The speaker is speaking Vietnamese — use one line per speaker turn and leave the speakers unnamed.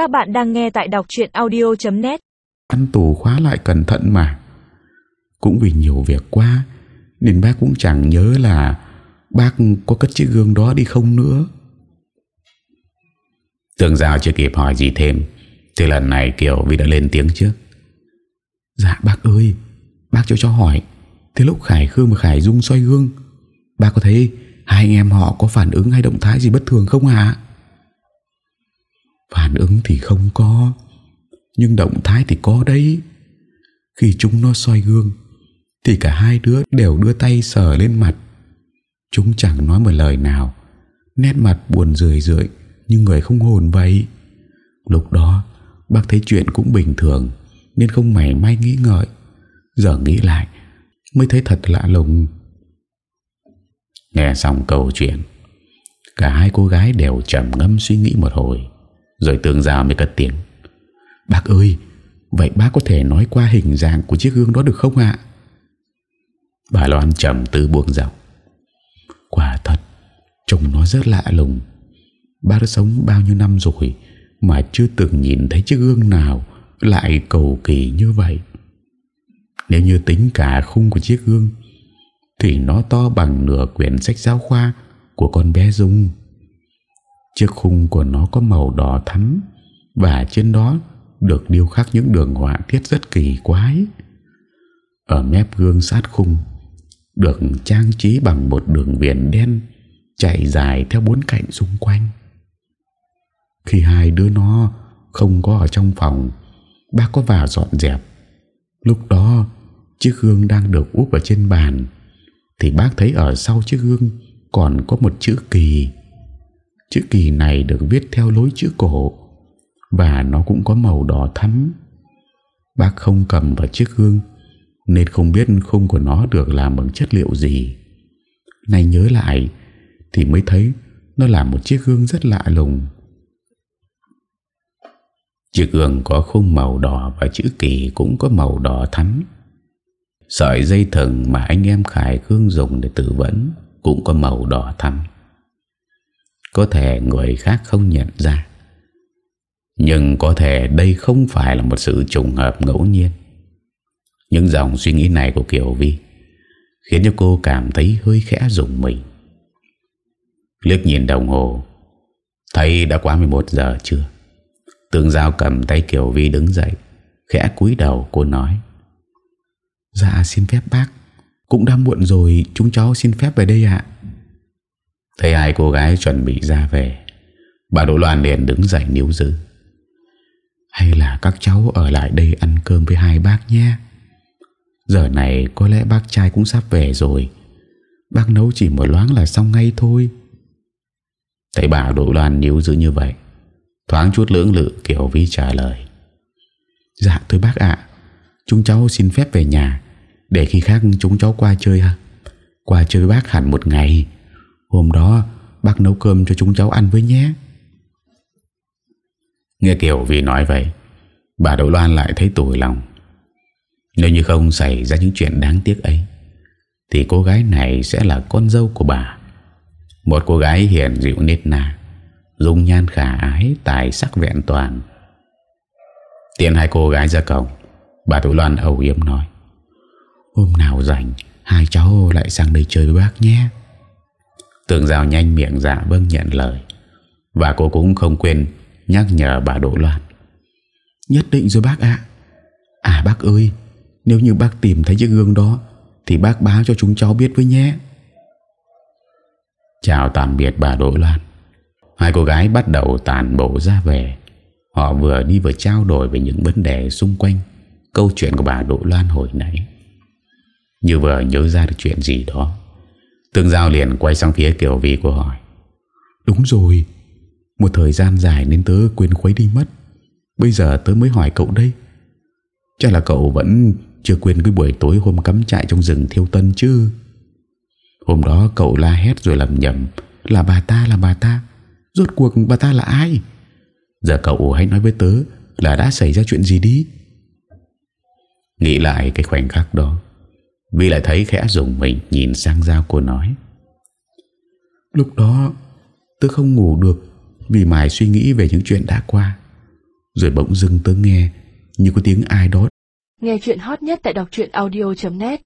Các bạn đang nghe tại đọc chuyện audio.net
Ăn tù khóa lại cẩn thận mà. Cũng vì nhiều việc quá Nên bác cũng chẳng nhớ là Bác có cất chiếc gương đó đi không nữa.
Tường Giao chưa kịp hỏi gì thêm Thì lần này Kiều Vi đã lên tiếng trước.
Dạ bác ơi Bác cho cho hỏi. Thế lúc Khải Khương và Khải Dung soi gương Bác có thấy hai anh em họ có phản ứng hay động thái gì bất thường không hả Phản ứng thì không có, Nhưng động thái thì có đấy. Khi chúng nó soi gương, Thì cả hai đứa đều đưa tay sờ lên mặt. Chúng chẳng nói một lời nào, Nét mặt buồn rười rượi Như người không hồn vậy. Lúc đó, bác thấy chuyện cũng bình thường, Nên không mảy may nghĩ ngợi. Giờ nghĩ lại, Mới thấy thật lạ lùng.
Nghe xong câu chuyện, Cả hai cô gái đều trầm ngâm suy nghĩ một hồi. Rồi tương giao mới cất tiếng.
Bác ơi, Vậy bác có thể nói qua hình dạng của chiếc gương đó được không ạ?
Bà Loan trầm tư buông giọng.
Quả thật, Trông nó rất lạ lùng. Bác đã sống bao nhiêu năm rồi Mà chưa từng nhìn thấy chiếc gương nào Lại cầu kỳ như vậy. Nếu như tính cả khung của chiếc gương, Thì nó to bằng nửa quyển sách giáo khoa Của con bé Dung. Chiếc khung của nó có màu đỏ thắm Và trên đó Được điêu khắc những đường họa tiết rất kỳ quái. Ở mép gương sát khung Được trang trí bằng một đường viền đen Chạy dài theo bốn cạnh xung quanh. Khi hai đứa nó Không có ở trong phòng, Bác có vào dọn dẹp. Lúc đó, Chiếc gương đang được úp ở trên bàn, Thì bác thấy ở sau chiếc gương Còn có một chữ kỳ. Chữ kỳ này được viết theo lối chữ cổ, Và nó cũng có màu đỏ thắm. Bác không cầm vào chiếc gương, Nên không biết khung của nó được làm bằng chất liệu gì. Này nhớ lại, Thì mới thấy Nó là một chiếc gương rất lạ lùng.
Chiếc gương có khung màu đỏ Và chữ kỳ cũng có màu đỏ thắm. Sợi dây thừng mà anh em Khải Khương dùng để tự vấn Cũng có màu đỏ thắm. Có thể người khác không nhận ra. Nhưng có thể đây không phải là một sự trùng hợp ngẫu nhiên. Những dòng suy nghĩ này của Kiều Vi Khiến cho cô cảm thấy hơi khẽ rùng mình. Liếc nhìn đồng hồ, Thấy đã quá 11 giờ chưa Tương Giao cầm tay Kiều Vi đứng dậy, Khẽ cúi đầu, cô nói
Dạ xin phép bác. Cũng đã muộn rồi, Chúng cháu xin phép về đây ạ.
Thấy hai cô gái chuẩn bị ra về, Bà Đỗ Loan liền đứng dậy níu giữ.
Hay là các cháu ở lại đây ăn cơm với hai bác nhé. Giờ này có lẽ bác trai cũng sắp về rồi. Bác nấu chỉ một loáng là xong ngay thôi.
Thấy bà Đỗ Loan níu giữ như vậy, Thoáng chút lưỡng lự Kiều Vi trả lời.
Dạ thưa bác ạ, Chúng cháu xin phép về nhà, Để khi khác chúng cháu qua chơi ha. Qua chơi bác hẳn một ngày. Hôm đó, bác nấu cơm cho chúng cháu ăn với nhé.
Nghe Kiều Vi nói vậy, Bà Đỗ Loan lại thấy tủi lòng. Nếu như không xảy ra những chuyện đáng tiếc ấy, Thì cô gái này sẽ là con dâu của bà. Một cô gái hiền dịu nết nà Dung nhan khả ái, Tài sắc vẹn toàn. Tiện hai cô gái ra cổng, Bà Thủ Loan ầu yếm nói,
Hôm nào rảnh, Hai cháu lại sang đây chơi với bác nhé.
Tường rào nhanh miệng dạ vâng nhận lời. Và cô cũng không quên Nhắc nhở bà Đỗ Loan.
Nhất định rồi bác ạ. À bác ơi Nếu như bác tìm thấy chiếc gương đó Thì bác báo cho chúng cháu biết với nhé.
Chào tạm biệt bà Đỗ Loan. Hai cô gái bắt đầu tàn bộ ra về. Họ vừa đi vừa trao đổi về những vấn đề xung quanh Câu chuyện của bà Đỗ Loan hồi nãy. Như vừa nhớ ra được chuyện gì đó Tương Giao liền quay sang phía Kiều Vi của hỏi
Đúng rồi. Một thời gian dài nên tớ quên khuấy đi mất. Bây giờ tớ mới hỏi cậu đây. Chắc là cậu vẫn chưa quên cái buổi tối hôm cắm trại trong rừng thiêu tân chứ? Hôm đó cậu la hét rồi lầm nhầm Là bà ta, là bà ta. Rốt cuộc bà ta là ai? Giờ cậu hãy nói với tớ Là đã xảy ra chuyện gì đi.
Nghĩ lại cái khoảnh khắc đó Vi lại thấy khẽ dùng mình Nhìn sang Giao cô nói.
Lúc đó Tớ không ngủ được Vì mãi suy nghĩ về những chuyện đã qua. Rồi bỗng dưng tớ nghe Như có tiếng ai đó.
Nghe chuyện hot nhất tại đọc audio.net